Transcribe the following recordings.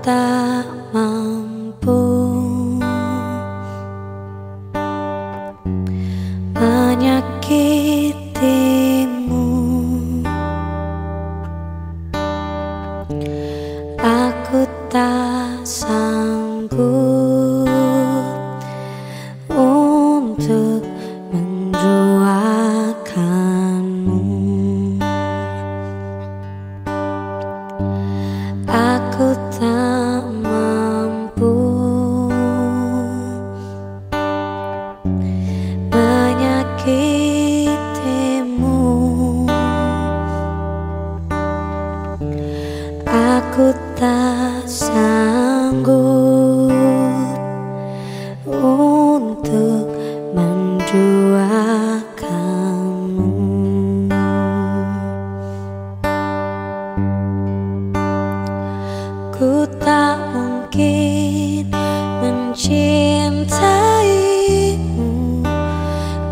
tak mampu. Menyakitimu. Aku tak sanggup untuk menduakanmu Aku tak Aku tak sanggup untuk menduakanmu Ku tak mungkin mencintaimu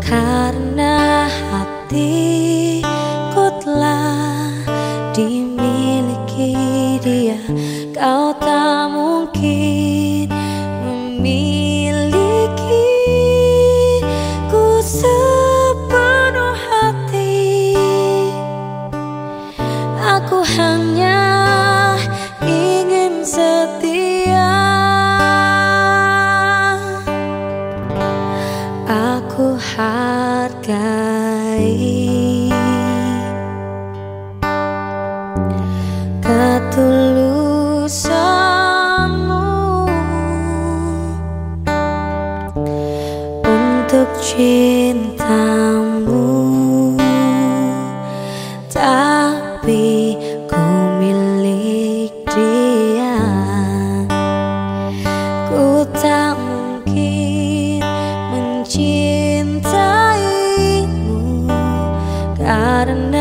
Karena hatiku Kau tak mungkin memiliki ku sepenuh hati. Aku hanya ingin setia. Aku hargai ketulusanmu Untuk cintamu. Tapi ku milik dia. Ku tak mungkin mencintaimu. Karena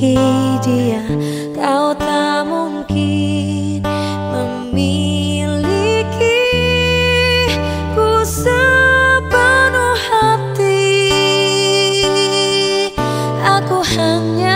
dimiliki dia Kau tak mungkin memiliki ku sepenuh hati. Aku hanya